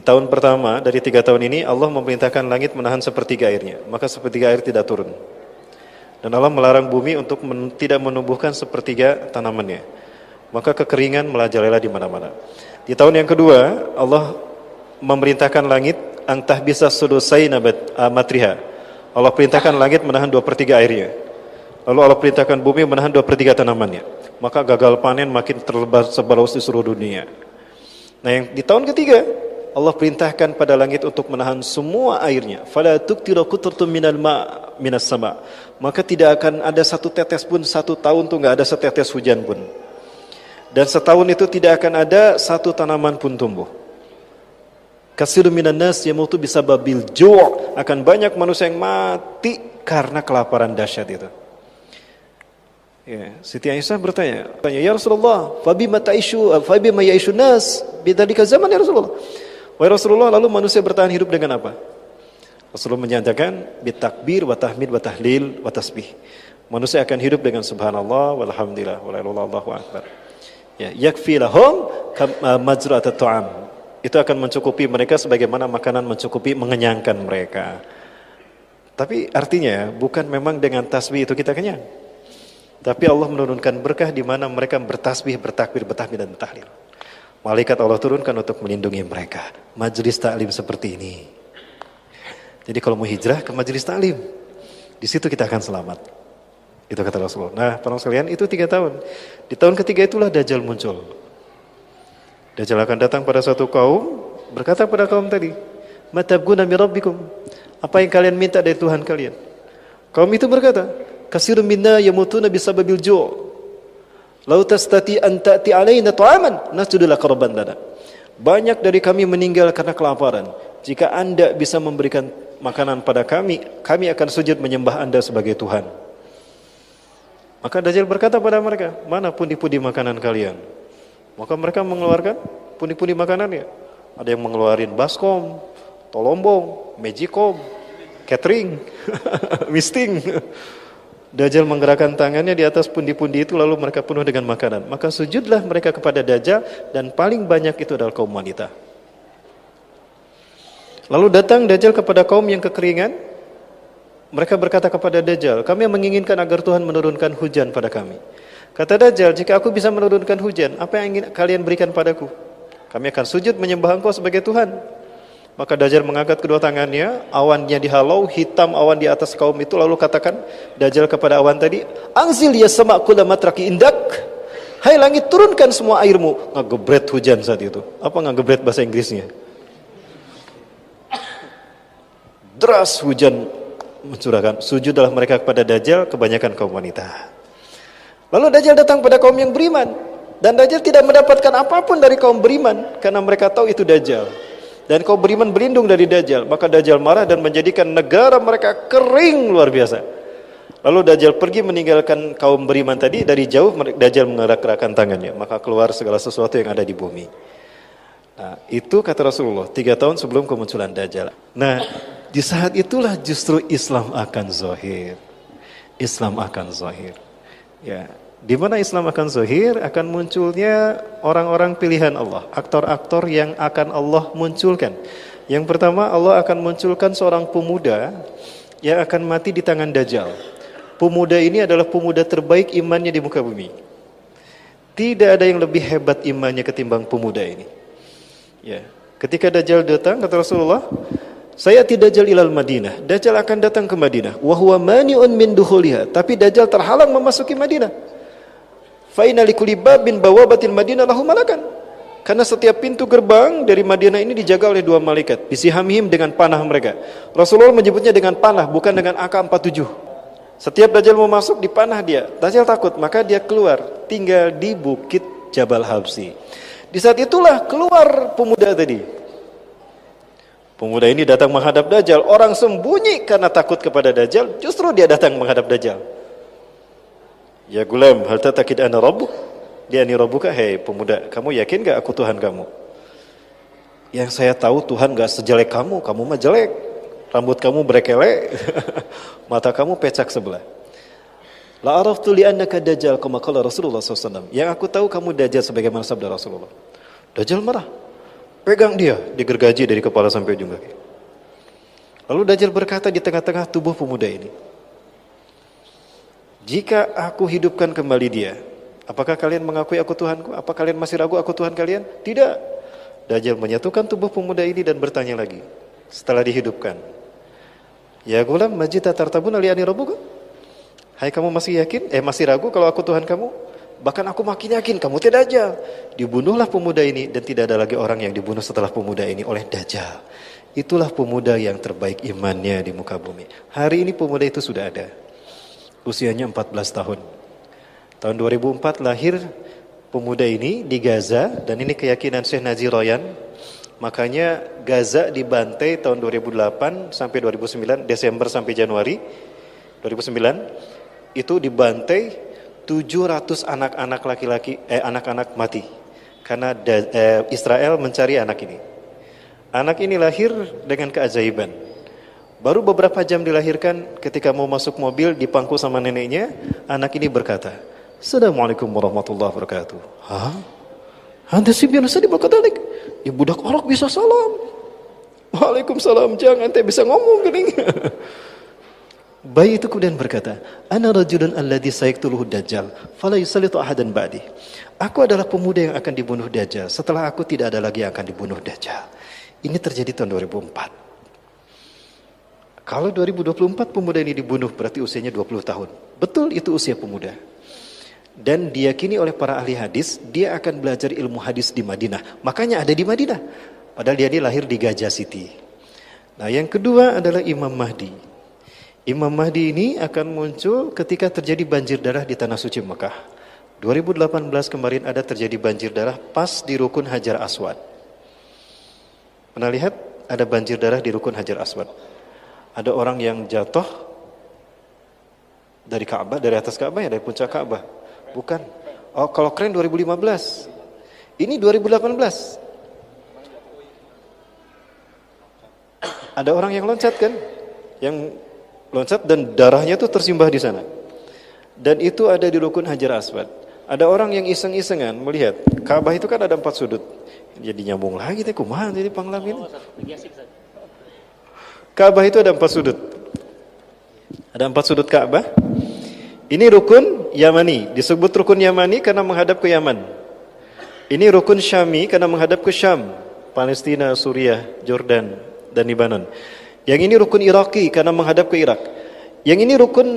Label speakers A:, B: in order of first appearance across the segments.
A: Di tahun pertama dari tiga tahun ini Allah memerintahkan langit menahan sepertiga airnya, maka sepertiga air tidak turun. Dan Allah melarang bumi untuk men tidak menumbuhkan sepertiga tanamannya. Maka kekeringan melajalela di mana-mana. Di tahun yang kedua, Allah memerintahkan langit antah bisa sudusai nabat matriha. Allah perintahkan langit menahan dua per tiga airnya. Lalu Allah perintahkan bumi menahan dua per tiga tanamannya. Maka gagal panen makin terlebar sebaros di seluruh dunia. Nah yang di tahun ketiga, Allah perintahkan pada langit untuk menahan semua airnya. Fala tuktira qutrtum minal ma minas sama. Maka tidak akan ada satu tetes pun satu tahun tuh nggak ada setetes hujan pun. Dan setahun itu tidak akan ada satu tanaman pun tumbuh. Kasir minan nas yamutu bisa babil ju' akan banyak manusia yang mati karena kelaparan dahsyat itu. Ya, Siti Aisyah bertanya, tanya, "Ya Rasulullah, fabi mata isu, fabi ma yaishu nas bidzalika zaman ya Rasulullah?" Wahai Rasulullah, lalu manusia bertahan hidup dengan apa? Rasulullah menyatakan bitakbir wa tahmid wa. Manusia akan hidup dengan subhanallah walhamdulillah wa Allahu akbar. Ya, yakfi lahum uh, majra'at tu'am. Itu akan mencukupi mereka sebagaimana makanan mencukupi mengenyangkan mereka. Tapi artinya bukan memang dengan tasbih itu kita kenyang. Tapi Allah menurunkan berkah di mana mereka bertasbih, bertakbir, bertahmid dan tahlil. Malaikat Allah turunkan untuk melindungi mereka. Majelis taklim seperti ini. Jadi kalau mau hijrah ke majelis taklim, di situ kita akan selamat. Itu kata Rasulullah. Nah, para sekalian itu tiga tahun. Di tahun ketiga itulah Dajjal muncul. Dajjal akan datang pada suatu kaum, berkata pada kaum tadi, Matabguna mirabbikum. Apa yang kalian minta dari Tuhan kalian? Kaum itu berkata, Kasirun minna yamutuna bisababil ju' Lau tastati an ta'ti alaina ta'aman nasjudu laqraban lana. Banyak dari kami meninggal karena kelaparan. Jika Anda bisa memberikan makanan pada kami, kami akan sujud menyembah Anda sebagai Tuhan. Maka Dajjal berkata pada mereka, mana pundi-pundi makanan kalian? Maka mereka mengeluarkan pundi-pundi makanannya. Ada yang mengeluarkan baskom, tolombong, magicom, catering, misting. Dajjal menggerakkan tangannya di atas pundi-pundi itu lalu mereka penuh dengan makanan. Maka sujudlah mereka kepada Dajjal dan paling banyak itu adalah kaum wanita. Lalu datang Dajjal kepada kaum yang kekeringan. Mereka berkata kepada Dajjal, kami menginginkan agar Tuhan menurunkan hujan pada kami. Kata Dajjal, jika aku bisa menurunkan hujan, apa yang ingin kalian berikan padaku? Kami akan sujud menyembah engkau sebagai Tuhan. Maka Dajjal mengangkat kedua tangannya, awannya dihalau, hitam awan di atas kaum itu lalu katakan Dajjal kepada awan tadi, "Angzil ya sama kula matraki indak." Hai langit turunkan semua airmu. Ngagebret hujan saat itu. Apa ngagebret bahasa Inggrisnya? Deras hujan mencurahkan. Sujudlah mereka kepada Dajjal, kebanyakan kaum wanita. Lalu Dajjal datang pada kaum yang beriman. Dan Dajjal tidak mendapatkan apa pun dari kaum beriman. Karena mereka tahu itu Dajjal dan kau beriman berlindung dari Dajjal. Maka Dajjal marah dan menjadikan negara mereka kering luar biasa. Lalu Dajjal pergi meninggalkan kaum beriman tadi. Dari jauh Dajjal mengerak-gerakkan tangannya. Maka keluar segala sesuatu yang ada di bumi. Nah itu kata Rasulullah. Tiga tahun sebelum kemunculan Dajjal. Nah di saat itulah justru Islam akan zahir Islam akan zahir ya di mana Islam akan zahir akan munculnya orang-orang pilihan Allah, aktor-aktor yang akan Allah munculkan. Yang pertama Allah akan munculkan seorang pemuda yang akan mati di tangan Dajjal. Pemuda ini adalah pemuda terbaik imannya di muka bumi. Tidak ada yang lebih hebat imannya ketimbang pemuda ini. Ya. Ketika Dajjal datang kata Rasulullah, saya tidak Dajjal ilal Madinah. Dajjal akan datang ke Madinah. Wahwa mani'un min duhuliha. Tapi Dajjal terhalang memasuki Madinah. Faina likulli babin bawabatil Madinah lahu malakan. Karena setiap pintu gerbang dari Madinah ini dijaga oleh dua malaikat. Bisihamhim dengan panah mereka. Rasulullah menyebutnya dengan panah, bukan dengan AK-47. Setiap Dajjal mau masuk di panah dia. Dajjal takut, maka dia keluar. Tinggal di bukit Jabal Habsi. Di saat itulah keluar pemuda tadi. Pemuda ini datang menghadap Dajjal. Orang sembunyi karena takut kepada Dajjal. Justru dia datang menghadap Dajjal. Ya gulam, hal tatakid ana rabbuk? Dia ni rabbuka, hei pemuda, kamu yakin gak aku Tuhan kamu? Yang saya tahu Tuhan gak sejelek kamu, kamu mah jelek. Rambut kamu brekele, mata kamu pecak sebelah. La araftu li annaka dajjal kama qala Rasulullah SAW. Yang aku tahu kamu dajjal sebagaimana sabda Rasulullah. Dajjal marah. Pegang dia, digergaji dari kepala sampai ujung kaki. Lalu Dajjal berkata di tengah-tengah tubuh pemuda ini, jika aku hidupkan kembali dia, apakah kalian mengakui aku Tuhanku? Apa kalian masih ragu aku Tuhan kalian? Tidak. Dajjal menyatukan tubuh pemuda ini dan bertanya lagi setelah dihidupkan. Ya gulam majita tartabun aliani rabbuka? Hai kamu masih yakin? Eh masih ragu kalau aku Tuhan kamu? Bahkan aku makin yakin kamu tidak Dajjal. Dibunuhlah pemuda ini dan tidak ada lagi orang yang dibunuh setelah pemuda ini oleh Dajjal. Itulah pemuda yang terbaik imannya di muka bumi. Hari ini pemuda itu sudah ada. Usianya 14 tahun. Tahun 2004 lahir pemuda ini di Gaza dan ini keyakinan Syekh Nazi Royan. Makanya Gaza dibantai tahun 2008 sampai 2009 Desember sampai Januari 2009 itu dibantai 700 anak-anak laki-laki eh anak-anak mati karena eh, Israel mencari anak ini. Anak ini lahir dengan keajaiban. Baru beberapa jam dilahirkan ketika mau masuk mobil dipangku sama neneknya, anak ini berkata, Assalamualaikum warahmatullahi wabarakatuh. Hah? Anda sih biasa di Bakadalik. Ya budak orok bisa salam. Waalaikumsalam, jangan teh bisa ngomong gini. Bayi itu kemudian berkata, Ana rajulun alladhi sayaktuluhu dajjal, fala yusallitu ahadan ba'di. Aku adalah pemuda yang akan dibunuh dajjal, setelah aku tidak ada lagi yang akan dibunuh dajjal. Ini terjadi tahun 2004. Kalau 2024 pemuda ini dibunuh berarti usianya 20 tahun. Betul itu usia pemuda. Dan diyakini oleh para ahli hadis, dia akan belajar ilmu hadis di Madinah. Makanya ada di Madinah. Padahal dia ini lahir di Gajah City. Nah yang kedua adalah Imam Mahdi. Imam Mahdi ini akan muncul ketika terjadi banjir darah di tanah suci Mekah. 2018 kemarin ada terjadi banjir darah pas di rukun Hajar Aswad. Pernah lihat ada banjir darah di rukun Hajar Aswad. Ada orang yang jatuh dari Ka'bah, dari atas Ka'bah ya, dari puncak Ka'bah. Bukan. Oh, kalau keren 2015. Ini 2018. Ada orang yang loncat kan? Yang loncat dan darahnya itu tersimbah di sana. Dan itu ada di rukun Hajar Aswad. Ada orang yang iseng-isengan melihat Ka'bah itu kan ada empat sudut. Jadi nyambung lagi teh kumaha jadi panglam ini. Ka'bah itu ada empat sudut. Ada empat sudut Ka'bah. Ini rukun Yamani, disebut rukun Yamani karena menghadap ke Yaman. Ini rukun Syami karena menghadap ke Syam, Palestina, Suriah, Jordan, dan Lebanon. Yang ini rukun Iraki karena menghadap ke Irak. Yang ini rukun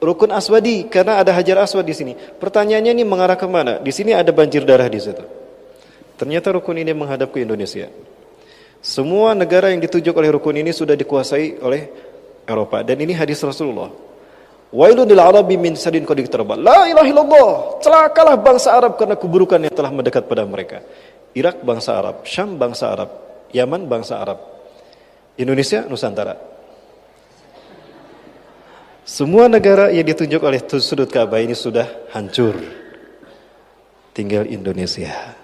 A: rukun Aswadi karena ada Hajar Aswad di sini. Pertanyaannya ini mengarah ke mana? Di sini ada banjir darah di situ. Ternyata rukun ini menghadap ke Indonesia. Semua negara yang ditunjuk oleh rukun ini sudah dikuasai oleh Eropa dan ini hadis Rasulullah. Wailun lil arabi min sadin qad La ilaha illallah. Celakalah bangsa Arab karena keburukan yang telah mendekat pada mereka. Irak bangsa Arab, Syam bangsa Arab, Yaman bangsa Arab. Indonesia Nusantara. Semua negara yang ditunjuk oleh sudut Ka'bah ini sudah hancur. Tinggal Indonesia.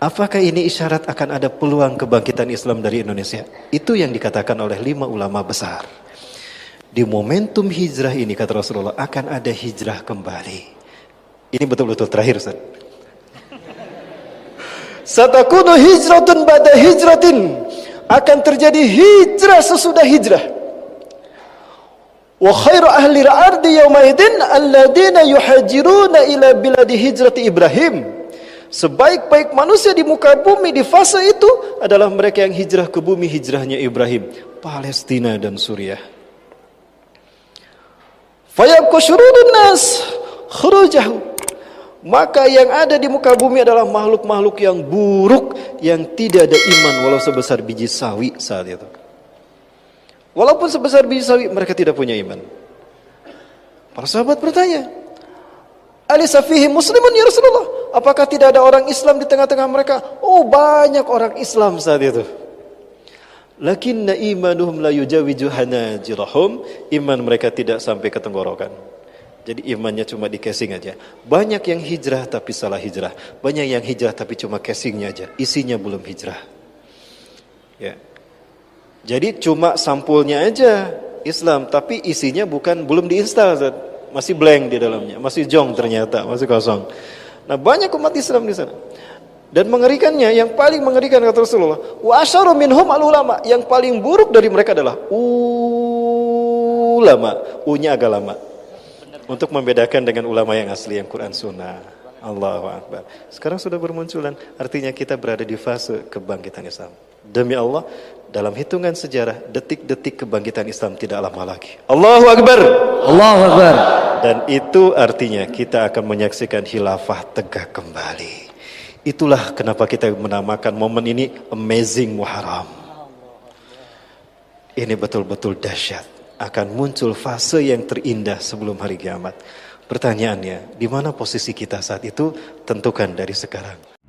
A: Apakah ini isyarat akan ada peluang kebangkitan Islam dari Indonesia? Itu yang dikatakan oleh lima ulama besar. Di momentum hijrah ini kata Rasulullah akan ada hijrah kembali. Ini betul-betul terakhir Ustaz. Satakunu hijratun pada hijratin akan terjadi hijrah sesudah hijrah. Wa khairu ahli al-ardi alladziina yuhajiruna ila biladi hijrati Ibrahim. Sebaik-baik manusia di muka bumi di fase itu adalah mereka yang hijrah ke bumi hijrahnya Ibrahim, Palestina dan Suriah. Nas khurujahu maka yang ada di muka bumi adalah makhluk-makhluk yang buruk yang tidak ada iman walau sebesar biji sawi saat itu. Walaupun sebesar biji sawi mereka tidak punya iman. Para sahabat bertanya, fihi muslimun ya Rasulullah. Apakah tidak ada orang Islam di tengah-tengah mereka? Oh banyak orang Islam saat itu. Lakinna imanuhum la yujawiju hanajirahum. Iman mereka tidak sampai ke tenggorokan. Jadi imannya cuma di casing aja. Banyak yang hijrah tapi salah hijrah. Banyak yang hijrah tapi cuma casingnya aja. Isinya belum hijrah. Ya. Jadi cuma sampulnya aja Islam, tapi isinya bukan belum diinstal, masih blank di dalamnya, masih jong ternyata, masih kosong. Nah banyak umat Islam di sana. Dan mengerikannya yang paling mengerikan kata Rasulullah, wa asyaru minhum al ulama, yang paling buruk dari mereka adalah ulama, u-nya agak lama. Untuk membedakan dengan ulama yang asli yang Quran Sunnah. Allahu Akbar. Sekarang sudah bermunculan, artinya kita berada di fase kebangkitan Islam. Demi Allah, dalam hitungan sejarah, detik-detik kebangkitan Islam tidak lama lagi. Allahu Akbar.
B: Allahu Akbar.
A: Dan itu artinya kita akan menyaksikan khilafah tegak kembali. Itulah kenapa kita menamakan momen ini Amazing Muharram. Ini betul-betul dahsyat. Akan muncul fase yang terindah sebelum hari kiamat. Pertanyaannya, di mana posisi kita saat itu? Tentukan dari sekarang.